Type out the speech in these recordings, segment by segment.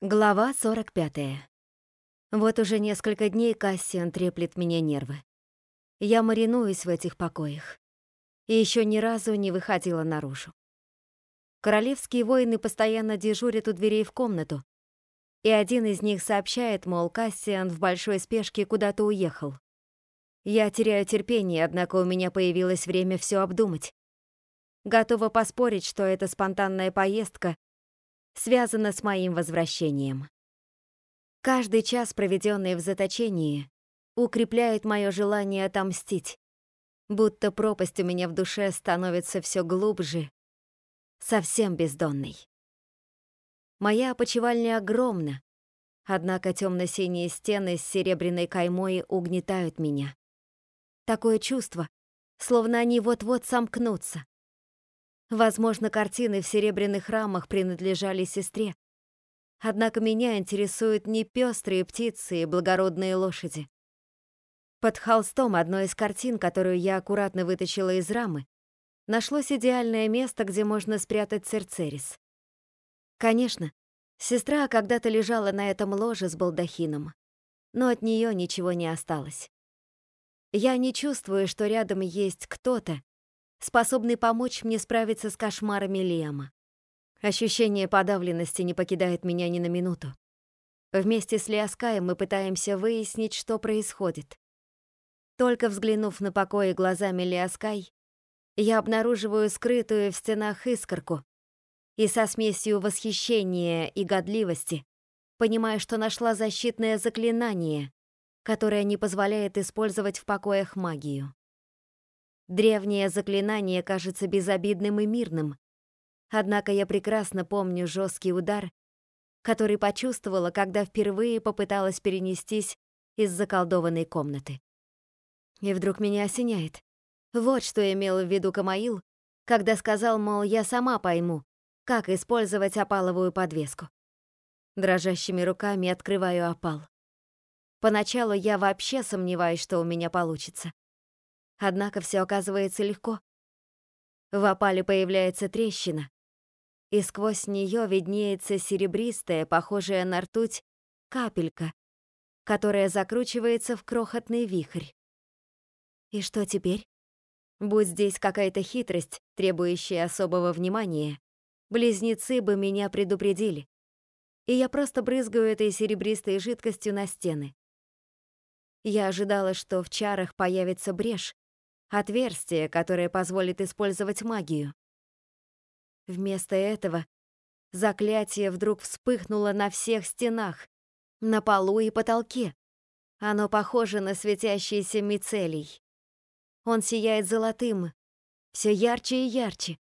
Глава 45. Вот уже несколько дней Кассиан треплет мне нервы. Я маринуюсь в этих покоях. И еще ни разу не выходила наружу. Королевские воины постоянно дежурят у дверей в комнату, и один из них сообщает, мол, Кассиан в большой спешке куда-то уехал. Я теряю терпение, однако у меня появилось время все обдумать. Готова поспорить, что эта спонтанная поездка связано с моим возвращением. Каждый час, проведенный в заточении, укрепляет мое желание отомстить, будто пропасть у меня в душе становится все глубже, совсем бездонной. Моя опочивальня огромна, однако темно-синие стены с серебряной каймой угнетают меня. Такое чувство, словно они вот-вот сомкнутся. Возможно, картины в серебряных рамах принадлежали сестре. Однако меня интересуют не пестрые птицы и благородные лошади. Под холстом одной из картин, которую я аккуратно вытащила из рамы, нашлось идеальное место, где можно спрятать Церцерис. Конечно, сестра когда-то лежала на этом ложе с балдахином, но от нее ничего не осталось. Я не чувствую, что рядом есть кто-то, способный помочь мне справиться с кошмарами Лиама. Ощущение подавленности не покидает меня ни на минуту. Вместе с Лиаскаем мы пытаемся выяснить, что происходит. Только взглянув на покои глазами Лиаскай, я обнаруживаю скрытую в стенах искорку и со смесью восхищения и годливости понимаю, что нашла защитное заклинание, которое не позволяет использовать в покоях магию. Древнее заклинание кажется безобидным и мирным. Однако я прекрасно помню жесткий удар, который почувствовала, когда впервые попыталась перенестись из заколдованной комнаты. И вдруг меня осеняет. Вот что имел в виду Камаил, когда сказал, мол, я сама пойму, как использовать опаловую подвеску. Дрожащими руками открываю опал. Поначалу я вообще сомневаюсь, что у меня получится. Однако все оказывается легко. В опале появляется трещина, и сквозь нее виднеется серебристая, похожая на ртуть, капелька, которая закручивается в крохотный вихрь. И что теперь? Будь здесь какая-то хитрость, требующая особого внимания, близнецы бы меня предупредили. И я просто брызгаю этой серебристой жидкостью на стены. Я ожидала, что в чарах появится брешь, отверстие, которое позволит использовать магию. Вместо этого заклятие вдруг вспыхнуло на всех стенах, на полу и потолке. Оно похоже на светящийся мицелий. Он сияет золотым, все ярче и ярче.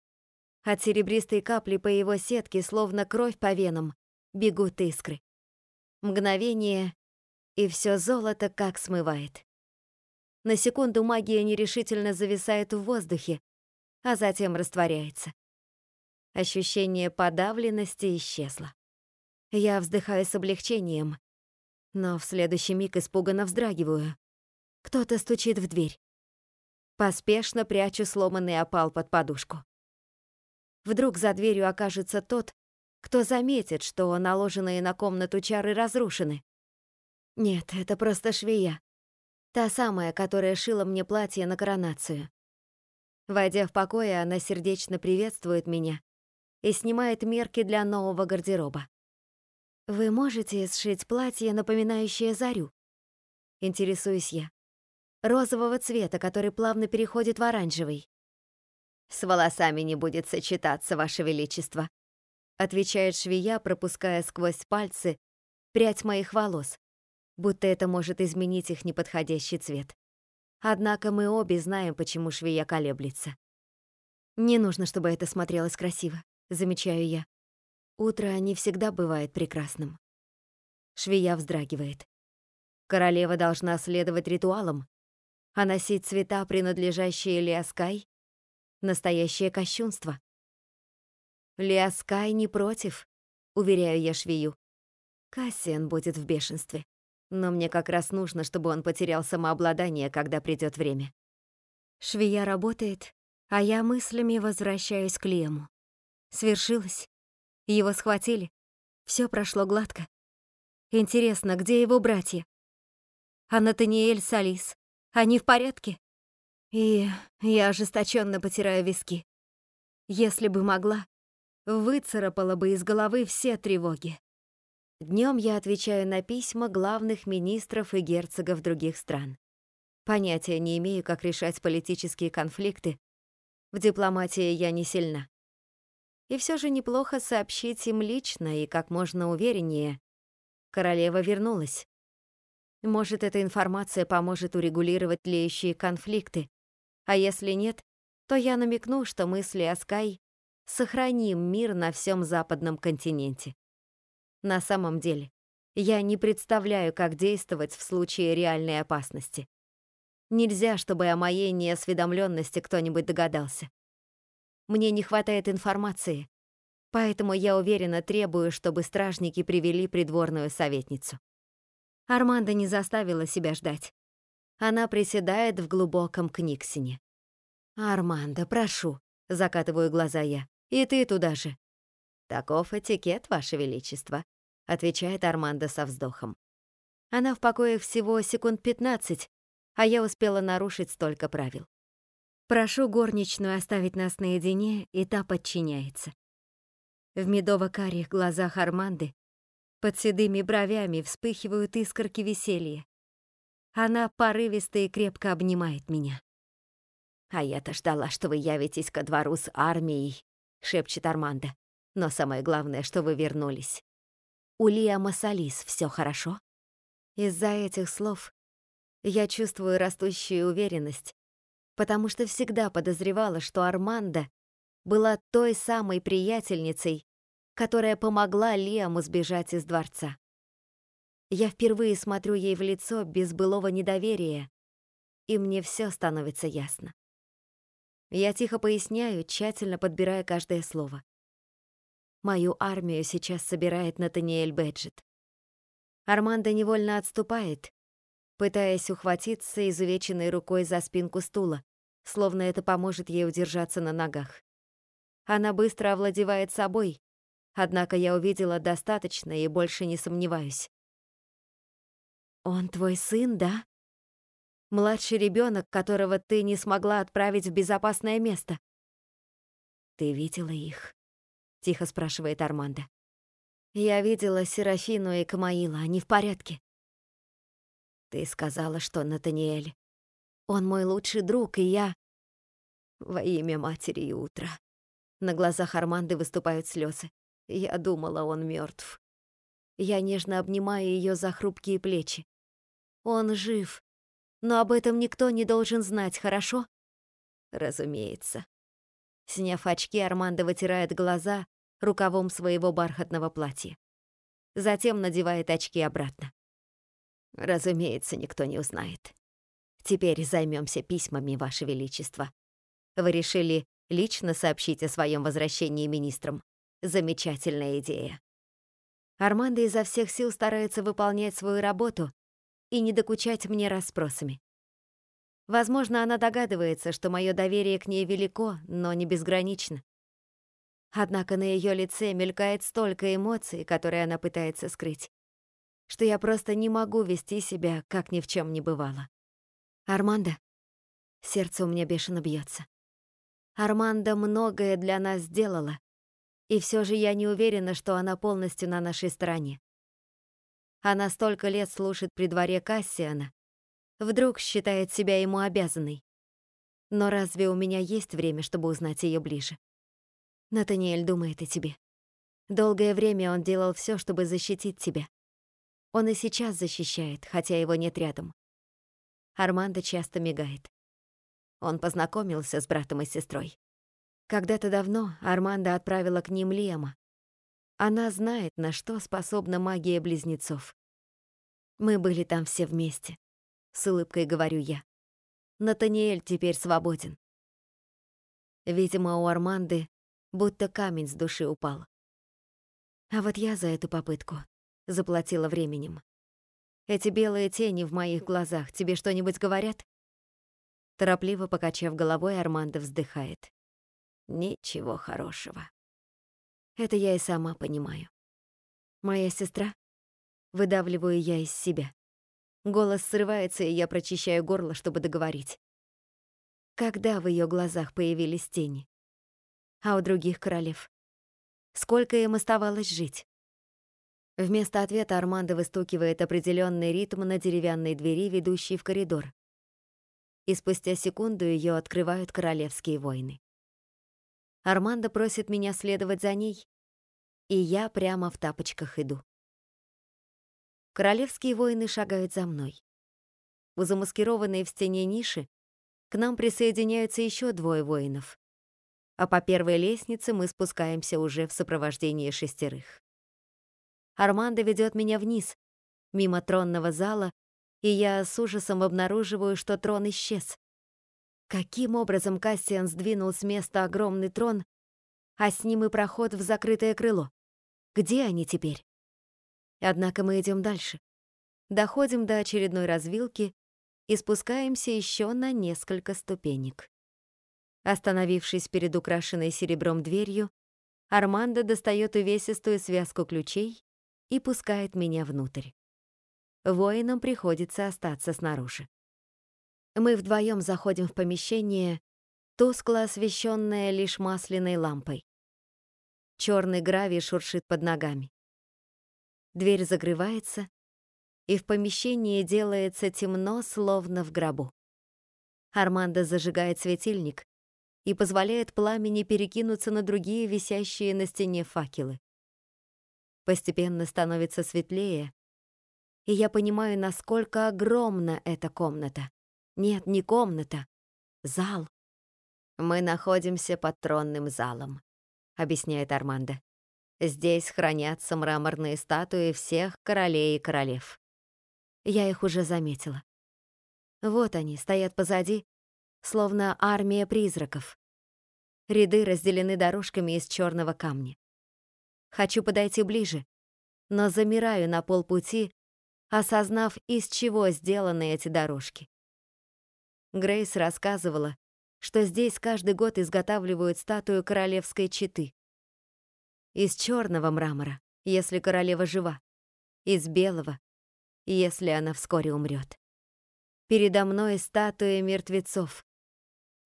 От серебристой капли по его сетке, словно кровь по венам, бегут искры. Мгновение, и все золото как смывает. На секунду магия нерешительно зависает в воздухе, а затем растворяется. Ощущение подавленности исчезло. Я вздыхаю с облегчением, но в следующий миг испуганно вздрагиваю. Кто-то стучит в дверь. Поспешно прячу сломанный опал под подушку. Вдруг за дверью окажется тот, кто заметит, что наложенные на комнату чары разрушены. Нет, это просто швея. Та самая, которая шила мне платье на коронацию. Войдя в покой, она сердечно приветствует меня и снимает мерки для нового гардероба. «Вы можете сшить платье, напоминающее зарю?» Интересуюсь я. Розового цвета, который плавно переходит в оранжевый. «С волосами не будет сочетаться, Ваше Величество», отвечает швея, пропуская сквозь пальцы прядь моих волос, будто это может изменить их неподходящий цвет. Однако мы обе знаем, почему швея колеблется. Не нужно, чтобы это смотрелось красиво, замечаю я. Утро не всегда бывает прекрасным. Швея вздрагивает. Королева должна следовать ритуалам, а носить цвета, принадлежащие Лиаскай, настоящее кощунство. Лиаскай не против, уверяю я швею. Кассиан будет в бешенстве но мне как раз нужно, чтобы он потерял самообладание, когда придет время. Швея работает, а я мыслями возвращаюсь к Лему. Свершилось. Его схватили. Все прошло гладко. Интересно, где его братья? А Натаниэль с? Они в порядке? И я ожесточенно потираю виски. Если бы могла, выцарапала бы из головы все тревоги. Днем я отвечаю на письма главных министров и герцогов других стран. Понятия не имею, как решать политические конфликты. В дипломатии я не сильна. И все же неплохо сообщить им лично и как можно увереннее. Королева вернулась. Может, эта информация поможет урегулировать тлеющие конфликты. А если нет, то я намекну, что мысли о Скай сохраним мир на всем западном континенте. На самом деле, я не представляю, как действовать в случае реальной опасности. Нельзя, чтобы о моей неосведомленности кто-нибудь догадался. Мне не хватает информации, поэтому я уверенно требую, чтобы стражники привели придворную советницу. Арманда не заставила себя ждать. Она приседает в глубоком книгсине. «Армандо, прошу», — закатываю глаза я. «И ты туда же». «Таков этикет, Ваше Величество», — отвечает Армандо со вздохом. Она в покое всего секунд пятнадцать, а я успела нарушить столько правил. Прошу горничную оставить нас наедине, и та подчиняется. В медово-карих глазах Арманды под седыми бровями вспыхивают искорки веселья. Она порывисто и крепко обнимает меня. «А я-то ждала, что вы явитесь ко двору с армией», — шепчет Армандо. «Но самое главное, что вы вернулись. У Лиама Салис все хорошо?» Из-за этих слов я чувствую растущую уверенность, потому что всегда подозревала, что Армандо была той самой приятельницей, которая помогла Лиаму сбежать из дворца. Я впервые смотрю ей в лицо без былого недоверия, и мне все становится ясно. Я тихо поясняю, тщательно подбирая каждое слово. Мою армию сейчас собирает Натаниэль Бэджет. Армандо невольно отступает, пытаясь ухватиться изувеченной рукой за спинку стула, словно это поможет ей удержаться на ногах. Она быстро овладевает собой, однако я увидела достаточно и больше не сомневаюсь. «Он твой сын, да? Младший ребенок, которого ты не смогла отправить в безопасное место?» «Ты видела их?» — тихо спрашивает Армандо. «Я видела Серафину и Камаила, они в порядке. Ты сказала, что Натаниэль. Он мой лучший друг, и я... Во имя матери и утра. На глазах Арманды выступают слезы. Я думала, он мертв. Я нежно обнимаю ее за хрупкие плечи. Он жив, но об этом никто не должен знать, хорошо? Разумеется. Сняв очки, Армандо вытирает глаза рукавом своего бархатного платья. Затем надевает очки обратно. Разумеется, никто не узнает. Теперь займемся письмами, Ваше Величество. Вы решили лично сообщить о своем возвращении министрам. Замечательная идея. Армандо изо всех сил старается выполнять свою работу и не докучать мне расспросами. Возможно, она догадывается, что мое доверие к ней велико, но не безгранично. Однако на ее лице мелькает столько эмоций, которые она пытается скрыть что я просто не могу вести себя, как ни в чем не бывало. Армандо, сердце у меня бешено бьется. Армандо многое для нас сделала, и все же я не уверена, что она полностью на нашей стороне. Она столько лет служит при дворе Кассиана, вдруг считает себя ему обязанной. Но разве у меня есть время, чтобы узнать ее ближе? Натаниэль думает о тебе. Долгое время он делал все, чтобы защитить тебя. Он и сейчас защищает, хотя его нет рядом. Армандо часто мигает. Он познакомился с братом и сестрой. Когда-то давно Армандо отправила к ним Лема. Она знает, на что способна магия близнецов. Мы были там все вместе. С улыбкой говорю я. Натаниэль теперь свободен. Видимо, у Арманды будто камень с души упал. А вот я за эту попытку заплатила временем. Эти белые тени в моих глазах тебе что-нибудь говорят? Торопливо покачав головой, Армандо вздыхает. Ничего хорошего. Это я и сама понимаю. Моя сестра? Выдавливаю я из себя. Голос срывается, и я прочищаю горло, чтобы договорить. Когда в ее глазах появились тени? А у других королев? Сколько им оставалось жить? Вместо ответа Армандо выстукивает определенный ритм на деревянной двери, ведущей в коридор. И спустя секунду ее открывают королевские войны. Армандо просит меня следовать за ней, и я прямо в тапочках иду. Королевские воины шагают за мной. У замаскированной в стене ниши к нам присоединяются еще двое воинов. А по первой лестнице мы спускаемся уже в сопровождении шестерых. Армандо ведет меня вниз, мимо тронного зала, и я с ужасом обнаруживаю, что трон исчез. Каким образом Кассиан сдвинул с места огромный трон, а с ним и проход в закрытое крыло? Где они теперь? Однако мы идем дальше. Доходим до очередной развилки и спускаемся еще на несколько ступенек. Остановившись перед украшенной серебром дверью, Армандо достает увесистую связку ключей и пускает меня внутрь. Воинам приходится остаться снаружи. Мы вдвоем заходим в помещение, тускло освещенное лишь масляной лампой. Черный гравий шуршит под ногами. Дверь закрывается, и в помещении делается темно, словно в гробу. Армандо зажигает светильник и позволяет пламени перекинуться на другие висящие на стене факелы. Постепенно становится светлее, и я понимаю, насколько огромна эта комната. Нет, не комната, зал. Мы находимся под тронным залом, объясняет Армандо. Здесь хранятся мраморные статуи всех королей и королев. Я их уже заметила. Вот они, стоят позади, словно армия призраков. Ряды разделены дорожками из черного камня. Хочу подойти ближе, но замираю на полпути, осознав, из чего сделаны эти дорожки. Грейс рассказывала, что здесь каждый год изготавливают статую королевской четы. Из черного мрамора, если королева жива, из белого, если она вскоре умрет. Передо мной статуи мертвецов.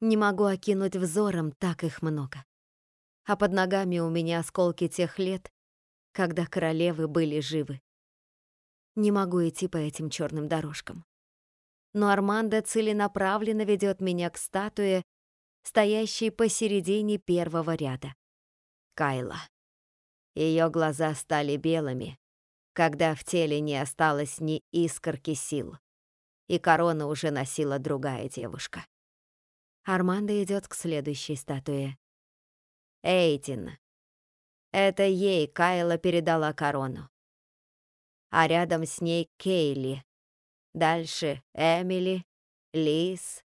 Не могу окинуть взором, так их много а под ногами у меня осколки тех лет, когда королевы были живы. Не могу идти по этим черным дорожкам. Но Армандо целенаправленно ведет меня к статуе, стоящей посередине первого ряда. Кайла. Ее глаза стали белыми, когда в теле не осталось ни искорки сил, и корону уже носила другая девушка. Армандо идет к следующей статуе. Эйтин. Это ей Кайла передала корону. А рядом с ней Кейли. Дальше Эмили, Лиз,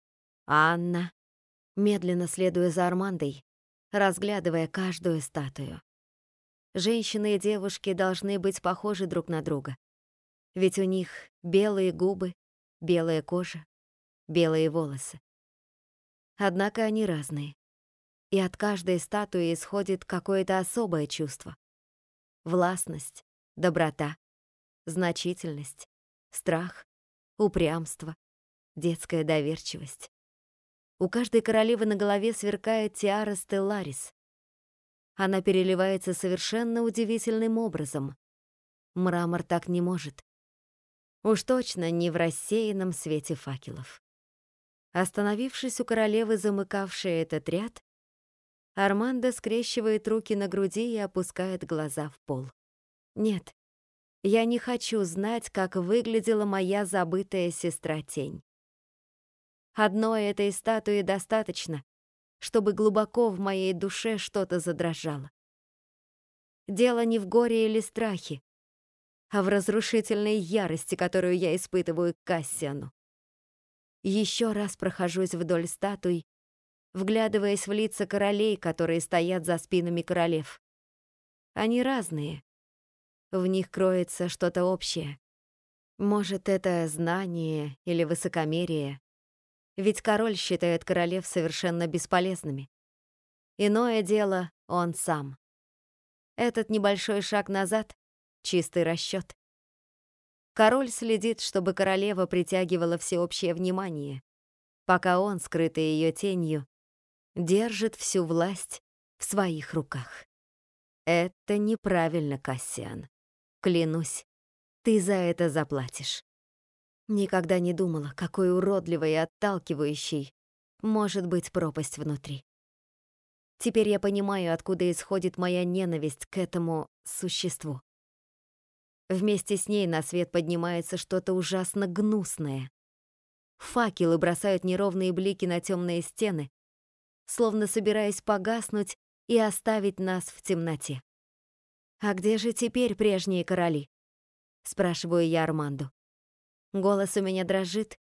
Анна. Медленно следуя за Армандой, разглядывая каждую статую. Женщины и девушки должны быть похожи друг на друга. Ведь у них белые губы, белая кожа, белые волосы. Однако они разные и от каждой статуи исходит какое-то особое чувство. Властность, доброта, значительность, страх, упрямство, детская доверчивость. У каждой королевы на голове сверкает тиара Стелларис. Она переливается совершенно удивительным образом. Мрамор так не может. Уж точно не в рассеянном свете факелов. Остановившись у королевы, замыкавшей этот ряд, Армандо скрещивает руки на груди и опускает глаза в пол. Нет, я не хочу знать, как выглядела моя забытая сестра-тень. Одной этой статуи достаточно, чтобы глубоко в моей душе что-то задрожало. Дело не в горе или страхе, а в разрушительной ярости, которую я испытываю к Кассиану. Еще раз прохожусь вдоль статуй вглядываясь в лица королей, которые стоят за спинами королев. Они разные. В них кроется что-то общее. Может, это знание или высокомерие. Ведь король считает королев совершенно бесполезными. Иное дело он сам. Этот небольшой шаг назад чистый расчет. Король следит, чтобы королева притягивала всеобщее внимание, пока он, скрытый ее тенью, держит всю власть в своих руках. Это неправильно, Кассиан. Клянусь, ты за это заплатишь. Никогда не думала, какой уродливой и отталкивающей может быть пропасть внутри. Теперь я понимаю, откуда исходит моя ненависть к этому существу. Вместе с ней на свет поднимается что-то ужасно гнусное. Факелы бросают неровные блики на темные стены, словно собираясь погаснуть и оставить нас в темноте. «А где же теперь прежние короли?» — спрашиваю я Арманду. Голос у меня дрожит,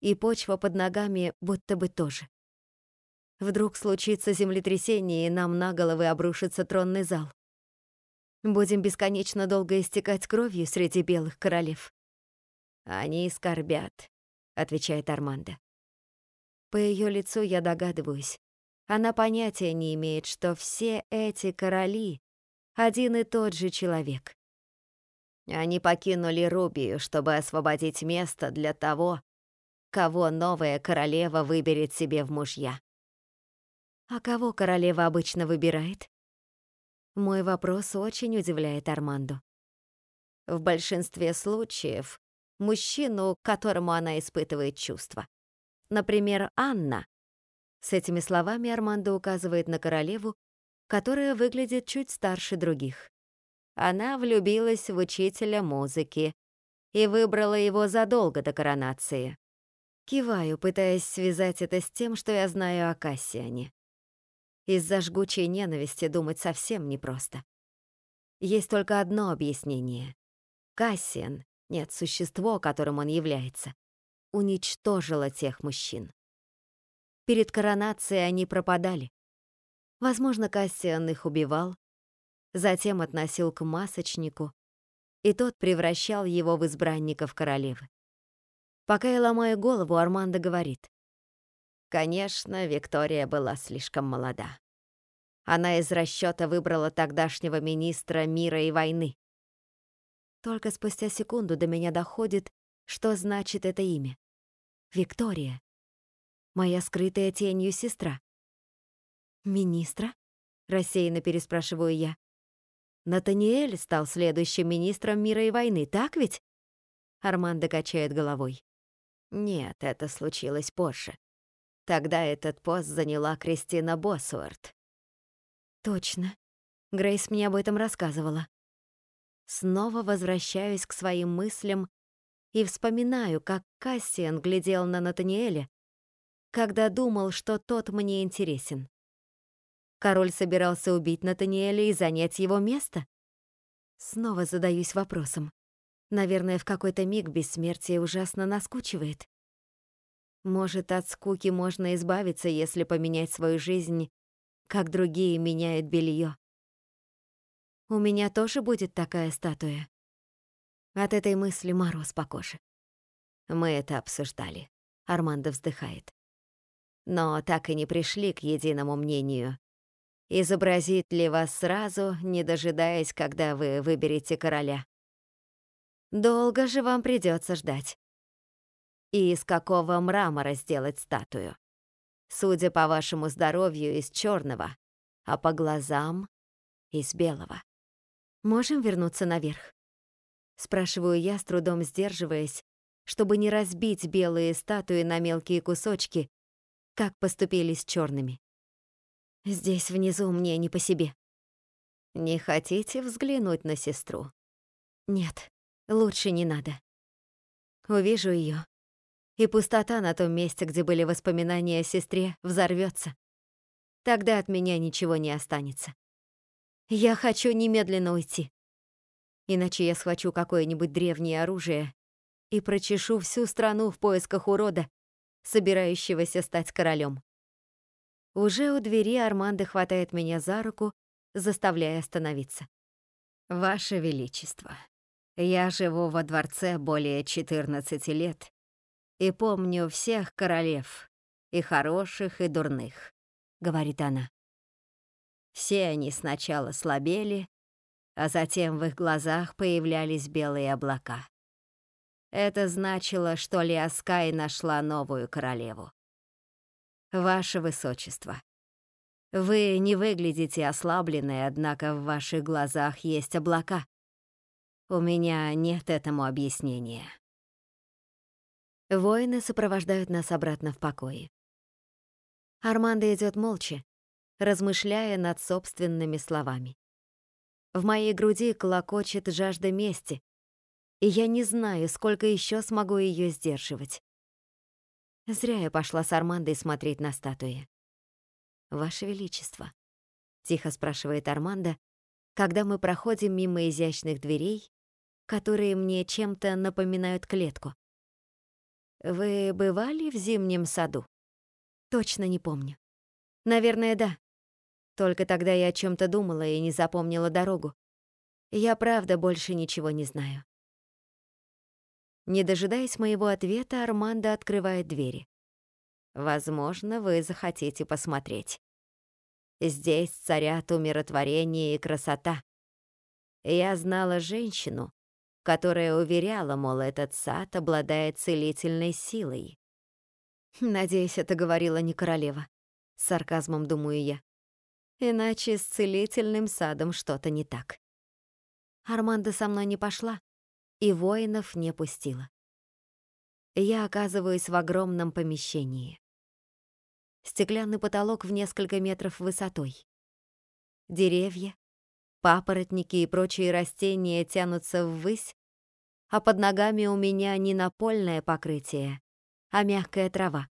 и почва под ногами будто бы тоже. Вдруг случится землетрясение, и нам на головы обрушится тронный зал. Будем бесконечно долго истекать кровью среди белых королев. Они скорбят, отвечает Армандо. По ее лицу я догадываюсь. Она понятия не имеет, что все эти короли один и тот же человек. Они покинули Рубию, чтобы освободить место для того, кого новая королева выберет себе в мужья. А кого королева обычно выбирает? Мой вопрос очень удивляет Арманду. В большинстве случаев мужчину, к которому она испытывает чувства. Например, Анна. С этими словами Армандо указывает на королеву, которая выглядит чуть старше других. Она влюбилась в учителя музыки и выбрала его задолго до коронации. Киваю, пытаясь связать это с тем, что я знаю о Кассиане. Из-за жгучей ненависти думать совсем непросто. Есть только одно объяснение. Кассиан, нет, существо, которым он является, уничтожило тех мужчин. Перед коронацией они пропадали. Возможно, Кассиан их убивал, затем относил к масочнику, и тот превращал его в избранников королевы. Пока я ломаю голову, Армандо говорит. Конечно, Виктория была слишком молода. Она из расчета выбрала тогдашнего министра мира и войны. Только спустя секунду до меня доходит, что значит это имя. Виктория. Моя скрытая тенью сестра. «Министра?» — рассеянно переспрашиваю я. «Натаниэль стал следующим министром мира и войны, так ведь?» Армандо качает головой. «Нет, это случилось позже. Тогда этот пост заняла Кристина Босуарт. Точно. Грейс мне об этом рассказывала. Снова возвращаюсь к своим мыслям и вспоминаю, как Кассиан глядел на Натаниэля, когда думал, что тот мне интересен. Король собирался убить Натаниэля и занять его место? Снова задаюсь вопросом. Наверное, в какой-то миг бессмертие ужасно наскучивает. Может, от скуки можно избавиться, если поменять свою жизнь, как другие меняют белье. У меня тоже будет такая статуя. От этой мысли мороз по коже. Мы это обсуждали. Армандо вздыхает. Но так и не пришли к единому мнению. Изобразить ли вас сразу, не дожидаясь, когда вы выберете короля? Долго же вам придется ждать и из какого мрамора сделать статую. Судя по вашему здоровью, из черного, а по глазам — из белого. Можем вернуться наверх? Спрашиваю я, с трудом сдерживаясь, чтобы не разбить белые статуи на мелкие кусочки, как поступили с черными. Здесь внизу мне не по себе. Не хотите взглянуть на сестру? Нет, лучше не надо. Увижу ее, и пустота на том месте, где были воспоминания о сестре, взорвется. Тогда от меня ничего не останется. Я хочу немедленно уйти. Иначе я схвачу какое-нибудь древнее оружие и прочешу всю страну в поисках урода, собирающегося стать королем. Уже у двери Армандо хватает меня за руку, заставляя остановиться. «Ваше Величество, я живу во дворце более 14 лет и помню всех королев, и хороших, и дурных», — говорит она. Все они сначала слабели, а затем в их глазах появлялись белые облака. Это значило, что Лиаскай нашла новую королеву. Ваше Высочество, вы не выглядите ослабленной, однако в ваших глазах есть облака. У меня нет этому объяснения. Воины сопровождают нас обратно в покое. Армандо идет молча, размышляя над собственными словами. В моей груди колокочет жажда мести, и я не знаю, сколько еще смогу ее сдерживать. Зря я пошла с Армандой смотреть на статуи. «Ваше Величество», — тихо спрашивает Армандо, когда мы проходим мимо изящных дверей, которые мне чем-то напоминают клетку. «Вы бывали в зимнем саду?» «Точно не помню. Наверное, да. Только тогда я о чем то думала и не запомнила дорогу. Я правда больше ничего не знаю». Не дожидаясь моего ответа, Армандо открывает двери. «Возможно, вы захотите посмотреть. Здесь царят умиротворение и красота. Я знала женщину, которая уверяла, мол, этот сад обладает целительной силой. Надеюсь, это говорила не королева. С сарказмом думаю я. Иначе с целительным садом что-то не так. Армандо со мной не пошла и воинов не пустила. Я оказываюсь в огромном помещении. Стеклянный потолок в несколько метров высотой. Деревья, папоротники и прочие растения тянутся ввысь, а под ногами у меня не напольное покрытие, а мягкая трава.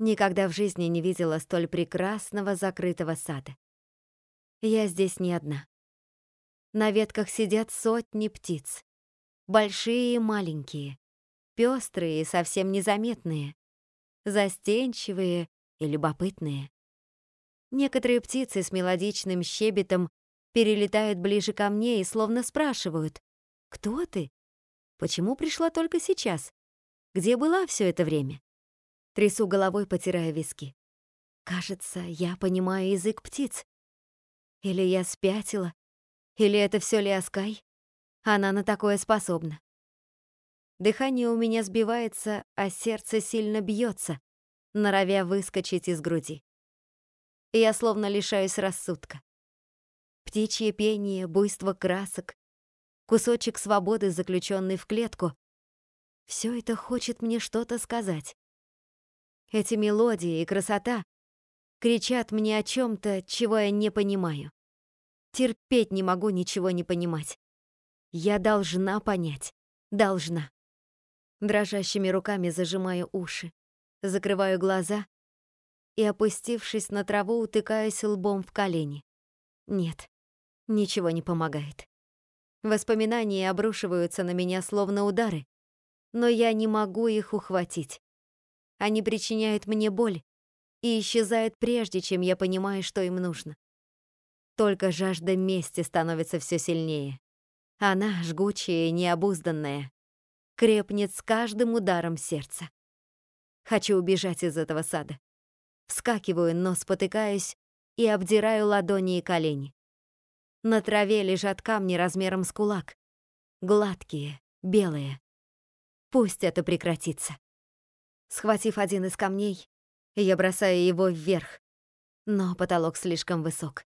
Никогда в жизни не видела столь прекрасного закрытого сада. Я здесь не одна. На ветках сидят сотни птиц. Большие и маленькие, пестрые и совсем незаметные, застенчивые и любопытные. Некоторые птицы с мелодичным щебетом перелетают ближе ко мне и словно спрашивают «Кто ты? Почему пришла только сейчас? Где была все это время?» Трясу головой, потирая виски. Кажется, я понимаю язык птиц. Или я спятила, или это все Лиаскай. Она на такое способна. Дыхание у меня сбивается, а сердце сильно бьется, норовя выскочить из груди. Я словно лишаюсь рассудка. Птичье пение, буйство красок, кусочек свободы, заключенный в клетку. Все это хочет мне что-то сказать. Эти мелодии и красота кричат мне о чем то чего я не понимаю. Терпеть не могу ничего не понимать. Я должна понять. Должна. Дрожащими руками зажимаю уши, закрываю глаза и, опустившись на траву, утыкаюсь лбом в колени. Нет, ничего не помогает. Воспоминания обрушиваются на меня словно удары, но я не могу их ухватить. Они причиняют мне боль и исчезают прежде, чем я понимаю, что им нужно. Только жажда мести становится все сильнее. Она, жгучая и необузданная, крепнет с каждым ударом сердца. Хочу убежать из этого сада. Вскакиваю, но спотыкаюсь и обдираю ладони и колени. На траве лежат камни размером с кулак. Гладкие, белые. Пусть это прекратится. Схватив один из камней, я бросаю его вверх, но потолок слишком высок.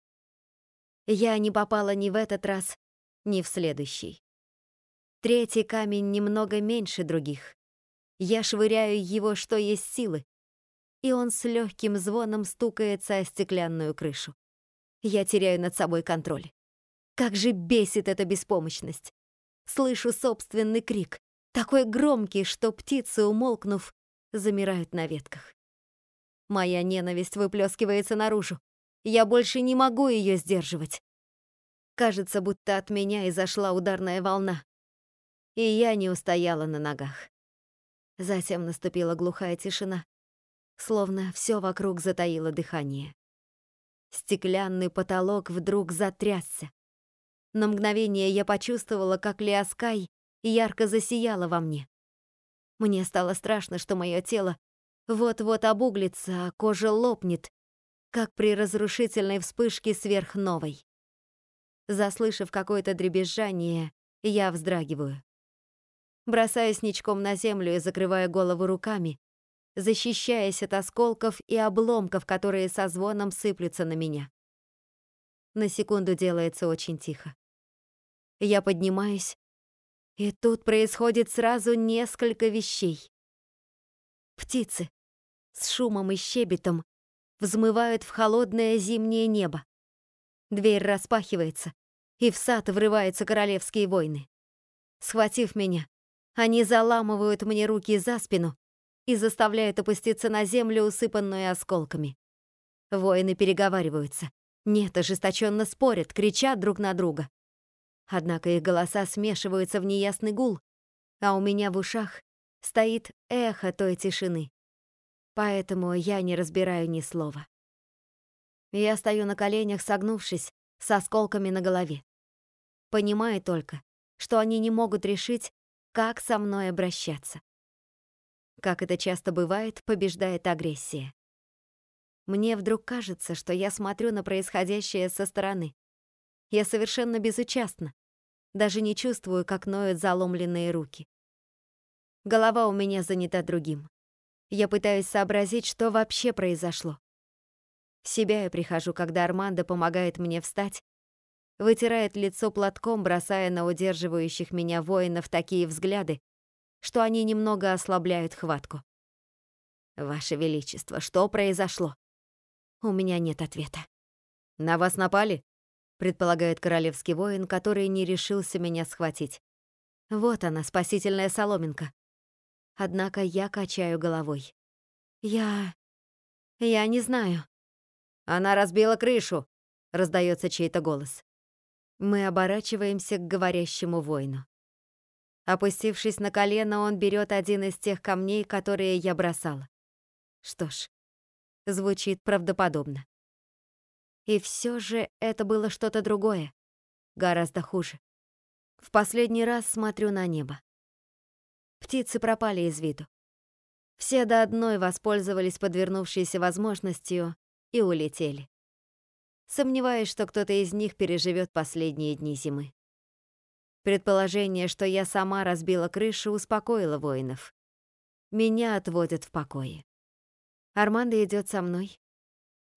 Я не попала ни в этот раз, ни в следующий. Третий камень немного меньше других. Я швыряю его, что есть силы, и он с легким звоном стукается о стеклянную крышу. Я теряю над собой контроль. Как же бесит эта беспомощность. Слышу собственный крик, такой громкий, что птицы, умолкнув, замирают на ветках. Моя ненависть выплескивается наружу. Я больше не могу ее сдерживать. Кажется, будто от меня изошла ударная волна. И я не устояла на ногах. Затем наступила глухая тишина, словно все вокруг затаило дыхание. Стеклянный потолок вдруг затрясся. На мгновение я почувствовала, как Лиаскай ярко засияла во мне. Мне стало страшно, что мое тело вот-вот обуглится, а кожа лопнет, как при разрушительной вспышке сверхновой. Заслышав какое-то дребезжание, я вздрагиваю. Бросаюсь ничком на землю и закрываю голову руками, защищаясь от осколков и обломков, которые со звоном сыплются на меня. На секунду делается очень тихо. Я поднимаюсь, и тут происходит сразу несколько вещей. Птицы с шумом и щебетом взмывают в холодное зимнее небо. Дверь распахивается, и в сад врываются королевские войны. Схватив меня, они заламывают мне руки за спину и заставляют опуститься на землю, усыпанную осколками. Воины переговариваются. Нет, ожесточенно спорят, кричат друг на друга. Однако их голоса смешиваются в неясный гул, а у меня в ушах стоит эхо той тишины. Поэтому я не разбираю ни слова. Я стою на коленях, согнувшись, с осколками на голове. Понимаю только, что они не могут решить, как со мной обращаться. Как это часто бывает, побеждает агрессия. Мне вдруг кажется, что я смотрю на происходящее со стороны. Я совершенно безучастна, даже не чувствую, как ноют заломленные руки. Голова у меня занята другим. Я пытаюсь сообразить, что вообще произошло. В себя я прихожу, когда Армандо помогает мне встать, вытирает лицо платком, бросая на удерживающих меня воинов такие взгляды, что они немного ослабляют хватку. «Ваше Величество, что произошло?» У меня нет ответа. «На вас напали?» Предполагает королевский воин, который не решился меня схватить. Вот она, спасительная соломинка. Однако я качаю головой. Я... я не знаю. Она разбила крышу, раздается чей-то голос. Мы оборачиваемся к говорящему воину. Опустившись на колено, он берет один из тех камней, которые я бросала. Что ж, звучит правдоподобно. И все же это было что-то другое, гораздо хуже. В последний раз смотрю на небо. Птицы пропали из виду. Все до одной воспользовались подвернувшейся возможностью и улетели. Сомневаюсь, что кто-то из них переживет последние дни зимы. Предположение, что я сама разбила крышу, успокоило воинов. Меня отводят в покое. Армандо идет со мной,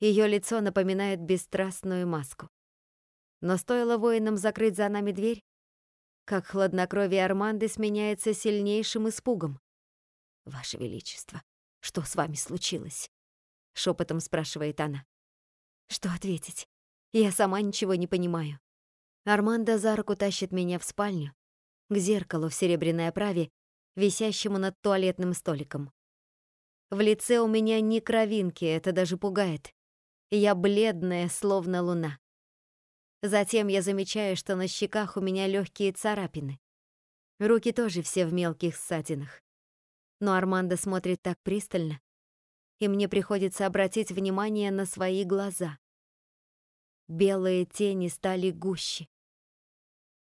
ее лицо напоминает бесстрастную маску. Но стоило воинам закрыть за нами дверь, как хладнокровие Арманды сменяется сильнейшим испугом. «Ваше Величество, что с вами случилось?» — шепотом спрашивает она. Что ответить? Я сама ничего не понимаю. Армандо за руку тащит меня в спальню, к зеркалу в серебряной оправе, висящему над туалетным столиком. В лице у меня ни кровинки, это даже пугает. Я бледная, словно луна. Затем я замечаю, что на щеках у меня легкие царапины. Руки тоже все в мелких ссадинах. Но Армандо смотрит так пристально, и мне приходится обратить внимание на свои глаза. Белые тени стали гуще.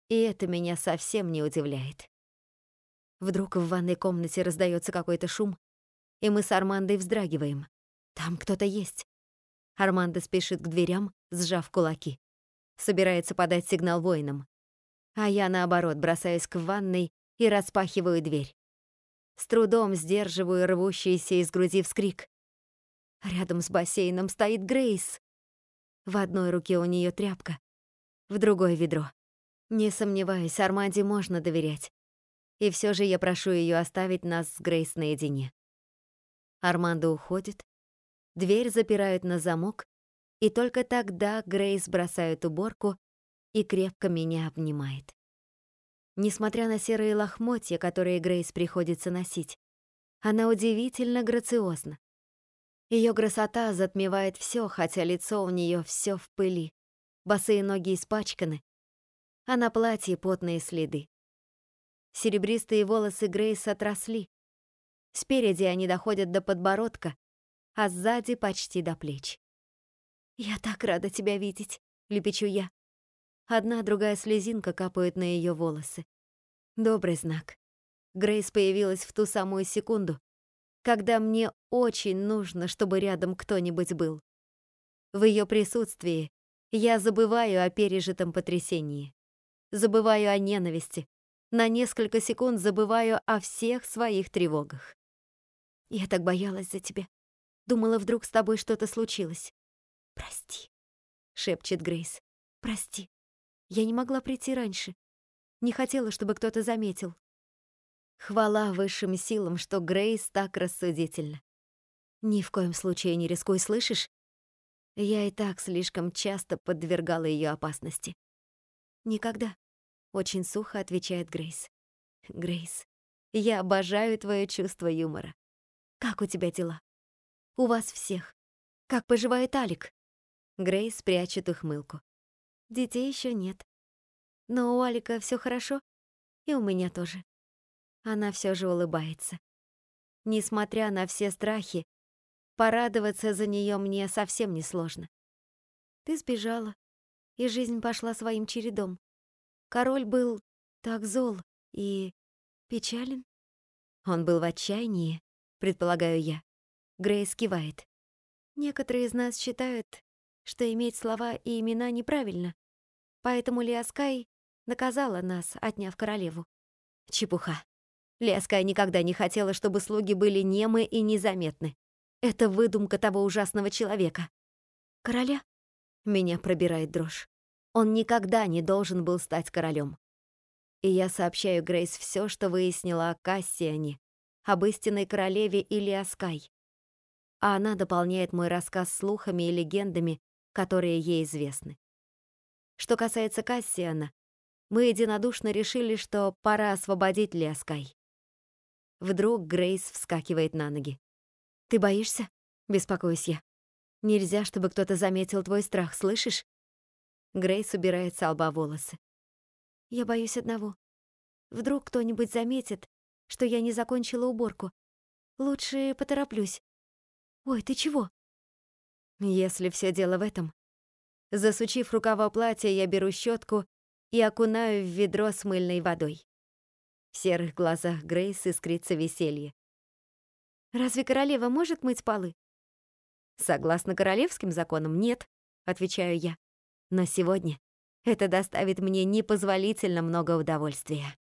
И это меня совсем не удивляет. Вдруг в ванной комнате раздается какой-то шум, и мы с Армандой вздрагиваем. Там кто-то есть. Армандо спешит к дверям, сжав кулаки. Собирается подать сигнал воинам. А я, наоборот, бросаюсь к ванной и распахиваю дверь. С трудом сдерживаю рвущийся из груди вскрик. Рядом с бассейном стоит Грейс. В одной руке у нее тряпка, в другой — ведро. Не сомневаюсь, Арманде можно доверять. И все же я прошу ее оставить нас с Грейс наедине. Армандо уходит, Дверь запирают на замок, и только тогда Грейс бросает уборку и крепко меня обнимает. Несмотря на серые лохмотья, которые Грейс приходится носить, она удивительно грациозна. Ее красота затмевает все, хотя лицо у нее все в пыли, босые ноги испачканы, а на платье потные следы. Серебристые волосы Грейс отросли. Спереди они доходят до подбородка, а сзади почти до плеч. «Я так рада тебя видеть», — лепечу я. Одна другая слезинка капает на ее волосы. Добрый знак. Грейс появилась в ту самую секунду, когда мне очень нужно, чтобы рядом кто-нибудь был. В ее присутствии Я забываю о пережитом потрясении. Забываю о ненависти. На несколько секунд забываю о всех своих тревогах. Я так боялась за тебя. Думала, вдруг с тобой что-то случилось. Прости, шепчет Грейс. Прости. Я не могла прийти раньше. Не хотела, чтобы кто-то заметил. Хвала высшим силам, что Грейс так рассудительна. Ни в коем случае не рискуй, слышишь? Я и так слишком часто подвергала ее опасности. Никогда. Очень сухо отвечает Грейс. Грейс, я обожаю твое чувство юмора. Как у тебя дела? У вас всех. Как поживает Алик? Грейс прячет ухмылку. Детей еще нет. Но у Алика все хорошо, и у меня тоже. Она все же улыбается. Несмотря на все страхи, порадоваться за нее мне совсем не сложно. Ты сбежала, и жизнь пошла своим чередом. Король был так зол и печален. Он был в отчаянии, предполагаю я. Грейс кивает. Некоторые из нас считают, что иметь слова и имена неправильно, поэтому Лиаскай наказала нас, отняв королеву. Чепуха. Лиаскай никогда не хотела, чтобы слуги были немы и незаметны. Это выдумка того ужасного человека. Короля? Меня пробирает дрожь. Он никогда не должен был стать королем. И я сообщаю Грейс все, что выяснила о Кассиане, об истинной королеве Илиаскай. А она дополняет мой рассказ слухами и легендами, которые ей известны. Что касается Кассиана, мы единодушно решили, что пора освободить Лиаскай. Вдруг Грейс вскакивает на ноги. «Ты боишься?» — беспокоюсь я. «Нельзя, чтобы кто-то заметил твой страх, слышишь?» Грейс убирает с лба волосы. «Я боюсь одного. Вдруг кто-нибудь заметит, что я не закончила уборку. Лучше потороплюсь. Ой, ты чего?» Если все дело в этом. Засучив рукава платья, я беру щетку и окунаю в ведро с мыльной водой. В серых глазах Грейс искрится веселье. «Разве королева может мыть полы?» «Согласно королевским законам, нет», — отвечаю я. Но сегодня это доставит мне непозволительно много удовольствия.